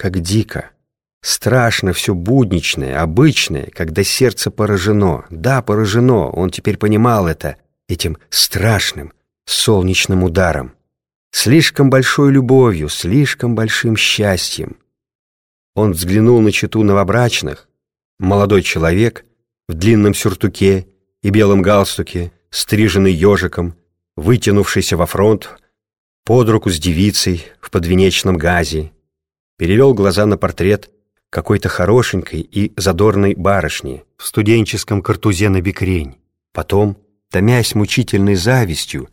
как дико. Страшно все будничное, обычное, когда сердце поражено. Да, поражено, он теперь понимал это, этим страшным солнечным ударом. Слишком большой любовью, слишком большим счастьем. Он взглянул на чету новобрачных. Молодой человек в длинном сюртуке и белом галстуке, стриженный ежиком, вытянувшийся во фронт, под руку с девицей в подвенечном газе, перевел глаза на портрет какой-то хорошенькой и задорной барышни в студенческом картузе на бикрень. Потом, томясь мучительной завистью,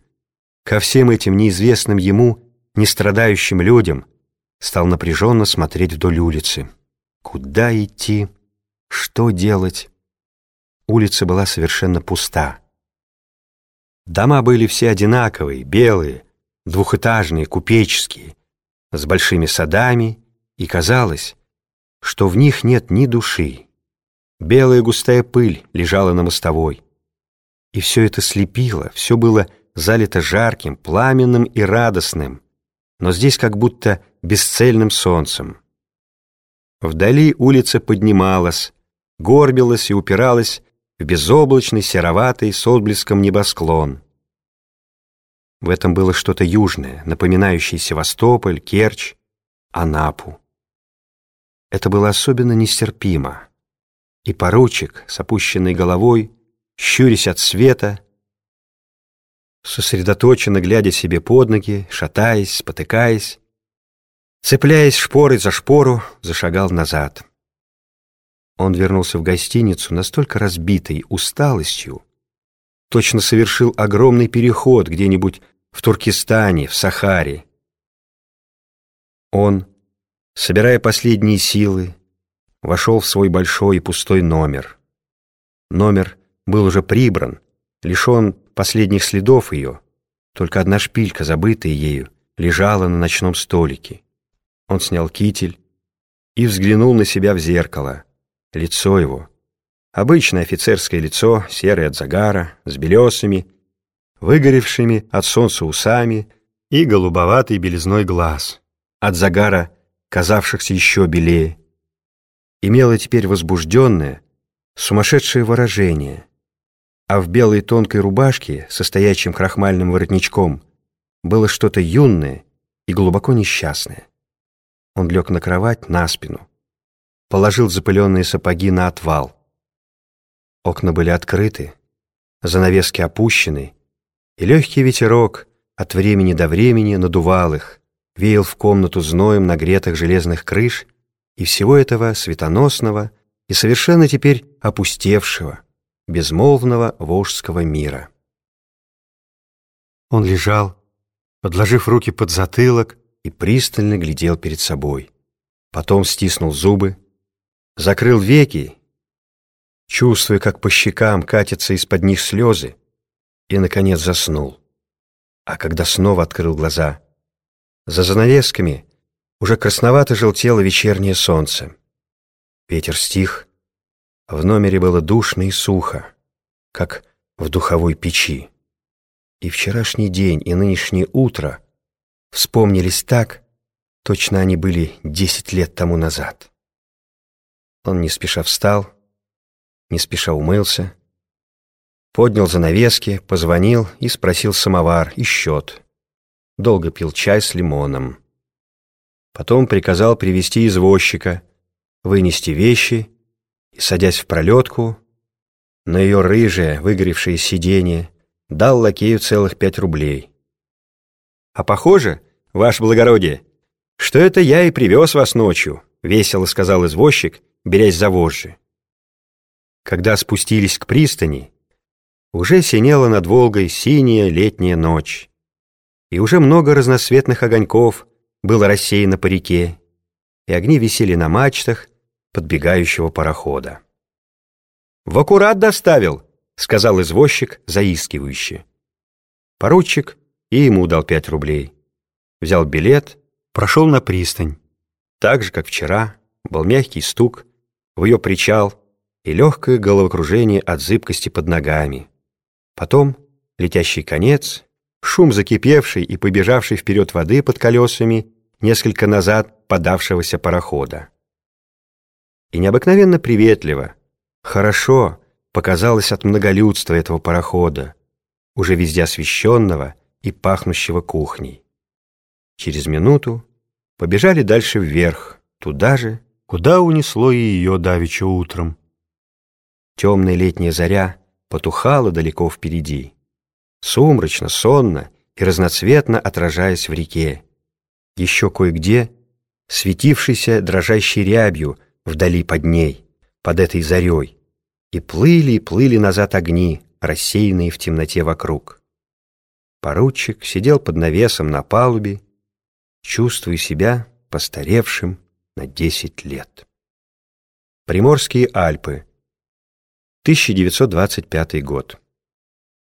ко всем этим неизвестным ему, нестрадающим людям, стал напряженно смотреть вдоль улицы. Куда идти? Что делать? Улица была совершенно пуста. Дома были все одинаковые, белые, двухэтажные, купеческие, с большими садами, и казалось, что в них нет ни души. Белая густая пыль лежала на мостовой. И все это слепило, все было залито жарким, пламенным и радостным, но здесь как будто бесцельным солнцем. Вдали улица поднималась, горбилась и упиралась в безоблачный, сероватый, с отблеском небосклон. В этом было что-то южное, напоминающее Севастополь, Керчь, Анапу. Это было особенно нестерпимо. И поручик с опущенной головой, щурясь от света, сосредоточенно глядя себе под ноги, шатаясь, спотыкаясь, цепляясь шпорой за шпору, зашагал назад. Он вернулся в гостиницу настолько разбитой усталостью, точно совершил огромный переход где-нибудь в Туркестане, в Сахаре. Он, собирая последние силы, вошел в свой большой и пустой номер. Номер был уже прибран, лишен последних следов ее, только одна шпилька, забытая ею, лежала на ночном столике. Он снял китель и взглянул на себя в зеркало. Лицо его, обычное офицерское лицо, серое от загара, с белесами, выгоревшими от солнца усами и голубоватой белизной глаз, от загара казавшихся еще белее, имело теперь возбужденное, сумасшедшее выражение, а в белой тонкой рубашке со стоячим крахмальным воротничком было что-то юное и глубоко несчастное. Он лег на кровать на спину, положил запыленные сапоги на отвал. Окна были открыты, занавески опущены, и легкий ветерок от времени до времени надувал их, веял в комнату зноем нагретых железных крыш и всего этого светоносного и совершенно теперь опустевшего, безмолвного волжского мира. Он лежал, подложив руки под затылок и пристально глядел перед собой. Потом стиснул зубы, закрыл веки, чувствуя, как по щекам катятся из-под них слезы, и, наконец, заснул. А когда снова открыл глаза, за занавесками уже красновато желтело вечернее солнце. Ветер стих, в номере было душно и сухо, как в духовой печи. И вчерашний день, и нынешнее утро вспомнились так, точно они были десять лет тому назад. Он не спеша встал, не спеша умылся, поднял занавески, позвонил и спросил самовар и счет. Долго пил чай с лимоном. Потом приказал привести извозчика, вынести вещи и, садясь в пролетку, на ее рыжее, выгоревшее сиденье, дал лакею целых пять рублей. «А похоже, ваше благородие, что это я и привез вас ночью», — весело сказал извозчик, берясь за вожжи. Когда спустились к пристани, уже синела над Волгой синяя летняя ночь, и уже много разноцветных огоньков было рассеяно по реке, и огни висели на мачтах, подбегающего парохода. «В аккурат доставил», — сказал извозчик заискивающе. Поручик и ему дал пять рублей. Взял билет, прошел на пристань. Так же, как вчера, был мягкий стук, в ее причал и легкое головокружение от зыбкости под ногами. Потом летящий конец, шум закипевшей и побежавшей вперед воды под колесами несколько назад подавшегося парохода. И необыкновенно приветливо, хорошо показалось от многолюдства этого парохода, уже везде освещенного и пахнущего кухней. Через минуту побежали дальше вверх, туда же, куда унесло и ее давеча утром. Темная летняя заря потухала далеко впереди, сумрачно, сонно и разноцветно отражаясь в реке. Еще кое-где, светившийся дрожащей рябью вдали под ней, под этой зарей, и плыли и плыли назад огни, рассеянные в темноте вокруг. Поручик сидел под навесом на палубе, чувствуя себя постаревшим на десять лет. Приморские Альпы, 1925 год.